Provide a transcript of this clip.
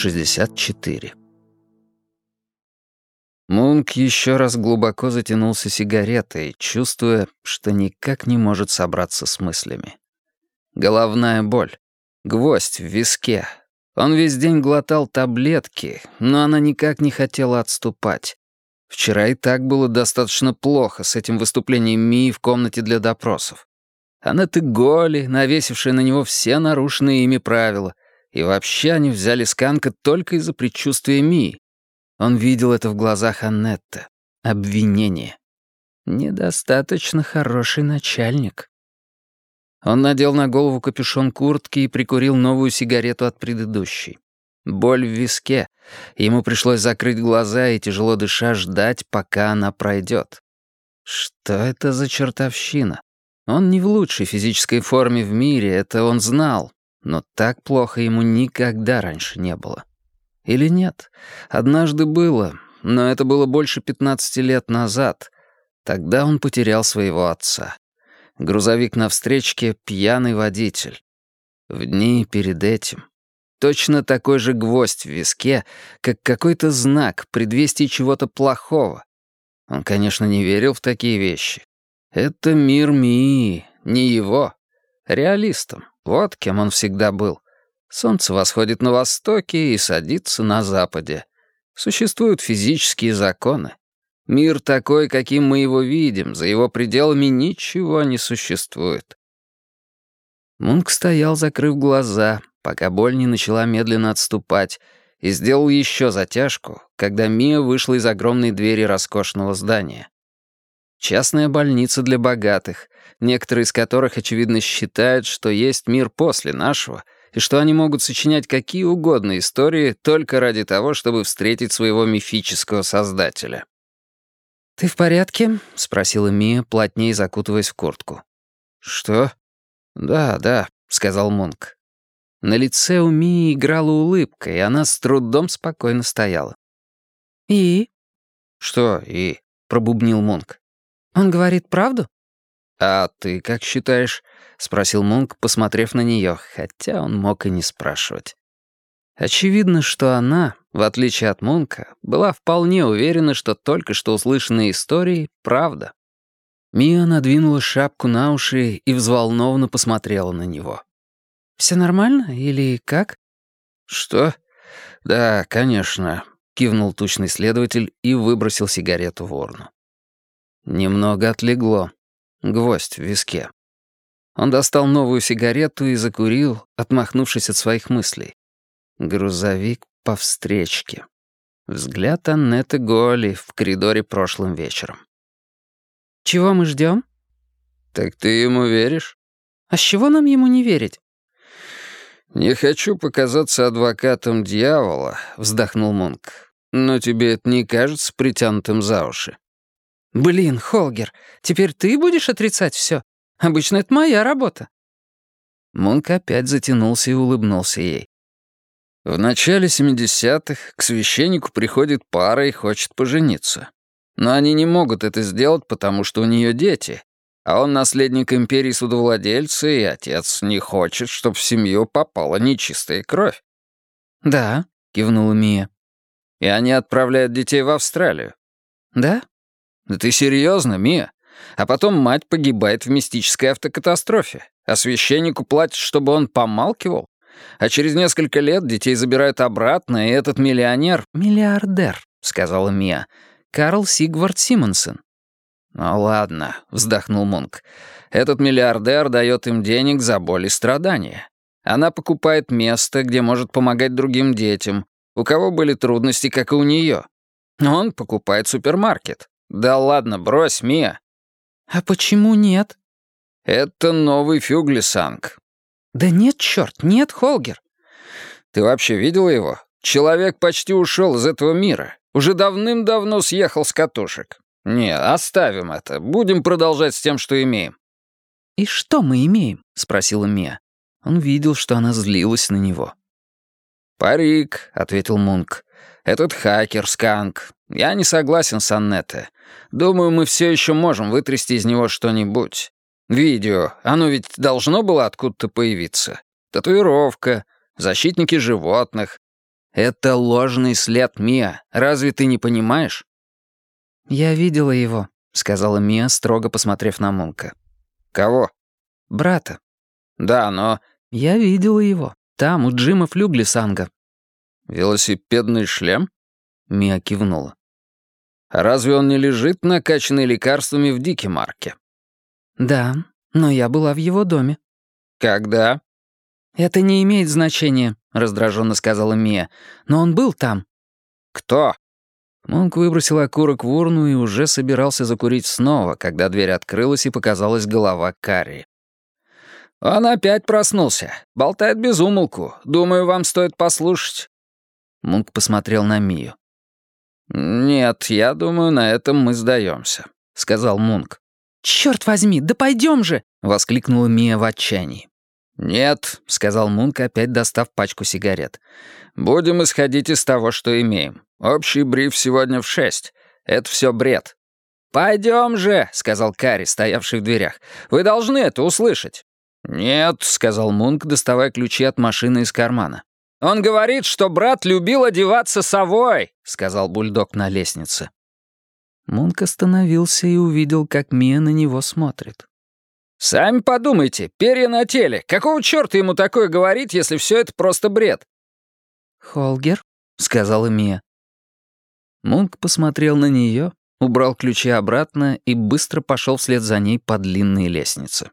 64. Мунк еще раз глубоко затянулся сигаретой, чувствуя, что никак не может собраться с мыслями. Головная боль, гвоздь в виске. Он весь день глотал таблетки, но она никак не хотела отступать. Вчера и так было достаточно плохо с этим выступлением Мии в комнате для допросов. Анетта Голи, навесившая на него все нарушенные ими правила, и вообще они взяли Сканка только из-за предчувствия Мии. Он видел это в глазах Аннетты. Обвинение. Недостаточно хороший начальник. Он надел на голову капюшон куртки и прикурил новую сигарету от предыдущей. Боль в виске. Ему пришлось закрыть глаза и, тяжело дыша, ждать, пока она пройдет. Что это за чертовщина? Он не в лучшей физической форме в мире, это он знал, но так плохо ему никогда раньше не было. Или нет? Однажды было, но это было больше 15 лет назад. Тогда он потерял своего отца. Грузовик на встречке — пьяный водитель. В дни перед этим точно такой же гвоздь в виске, как какой-то знак, предвестие чего-то плохого. Он, конечно, не верил в такие вещи. Это мир Мии, не его. Реалистом. Вот кем он всегда был. Солнце восходит на востоке и садится на западе. Существуют физические законы. Мир такой, каким мы его видим, за его пределами ничего не существует. Мунк стоял, закрыв глаза, пока боль не начала медленно отступать, и сделал еще затяжку, когда Мия вышла из огромной двери роскошного здания. Частная больница для богатых, некоторые из которых, очевидно, считают, что есть мир после нашего, и что они могут сочинять какие угодно истории только ради того, чтобы встретить своего мифического создателя. «Ты в порядке?» — спросила Мия, плотнее закутываясь в куртку. «Что?» «Да, да», — сказал Мунк. На лице у Мии играла улыбка, и она с трудом спокойно стояла. «И?» «Что «и?» — пробубнил Мунк. «Он говорит правду?» «А ты как считаешь?» — спросил Мунк, посмотрев на нее, хотя он мог и не спрашивать. Очевидно, что она, в отличие от Мунка, была вполне уверена, что только что услышанные истории — правда. Мия надвинула шапку на уши и взволнованно посмотрела на него. «Все нормально или как?» «Что? Да, конечно», — кивнул тучный следователь и выбросил сигарету в урну. Немного отлегло. Гвоздь в виске. Он достал новую сигарету и закурил, отмахнувшись от своих мыслей. Грузовик по встречке. Взгляд Аннеты Голи в коридоре прошлым вечером. «Чего мы ждем? «Так ты ему веришь?» «А с чего нам ему не верить?» «Не хочу показаться адвокатом дьявола», — вздохнул Мунк. «Но тебе это не кажется притянутым за уши?» «Блин, Холгер, теперь ты будешь отрицать все? Обычно это моя работа». Мунк опять затянулся и улыбнулся ей. В начале 70-х к священнику приходит пара и хочет пожениться. Но они не могут это сделать, потому что у нее дети, а он наследник империи судовладельца, и отец не хочет, чтобы в семью попала нечистая кровь. «Да», — кивнула Мия. «И они отправляют детей в Австралию». «Да?» «Да ты серьезно, Мия? А потом мать погибает в мистической автокатастрофе, а священнику платят, чтобы он помалкивал? А через несколько лет детей забирают обратно, и этот миллионер...» «Миллиардер», — сказала Мия. «Карл Сигвард Симонсон». «Ну ладно», — вздохнул Мунк. «Этот миллиардер дает им денег за боль и страдания. Она покупает место, где может помогать другим детям, у кого были трудности, как и у нее. Он покупает супермаркет. «Да ладно, брось, Мия». «А почему нет?» «Это новый Фюглисанг». «Да нет, черт, нет, Холгер». «Ты вообще видел его? Человек почти ушел из этого мира. Уже давным-давно съехал с катушек. Не, оставим это. Будем продолжать с тем, что имеем». «И что мы имеем?» — спросила Мия. Он видел, что она злилась на него. «Парик», — ответил Мунк. «Этот хакер, Сканк. Я не согласен с Аннете. Думаю, мы все еще можем вытрясти из него что-нибудь. Видео, оно ведь должно было откуда-то появиться. Татуировка, защитники животных. Это ложный след, Мия. Разве ты не понимаешь?» «Я видела его», — сказала Мия, строго посмотрев на Мунка. «Кого?» «Брата». «Да, но...» «Я видела его. Там, у Джима Флюглисанга». «Велосипедный шлем?» Мия кивнула. «А разве он не лежит, накачанный лекарствами в Дикимарке?» «Да, но я была в его доме». «Когда?» «Это не имеет значения», — раздраженно сказала Мия. «Но он был там». «Кто?» Монк выбросил окурок в урну и уже собирался закурить снова, когда дверь открылась и показалась голова Карри. «Он опять проснулся. Болтает без умолку. Думаю, вам стоит послушать». Мунк посмотрел на Мию. «Нет, я думаю, на этом мы сдаемся», — сказал Мунк. «Черт возьми, да пойдем же!» — воскликнула Мия в отчаянии. «Нет», — сказал Мунк, опять достав пачку сигарет. «Будем исходить из того, что имеем. Общий бриф сегодня в шесть. Это все бред». «Пойдем же», — сказал Карри, стоявший в дверях. «Вы должны это услышать». «Нет», — сказал Мунк, доставая ключи от машины из кармана. «Он говорит, что брат любил одеваться совой», — сказал бульдог на лестнице. Мунк остановился и увидел, как Мия на него смотрит. «Сами подумайте, перья на теле. Какого черта ему такое говорить, если все это просто бред?» «Холгер», — сказала Мия. Мунк посмотрел на нее, убрал ключи обратно и быстро пошел вслед за ней по длинной лестнице.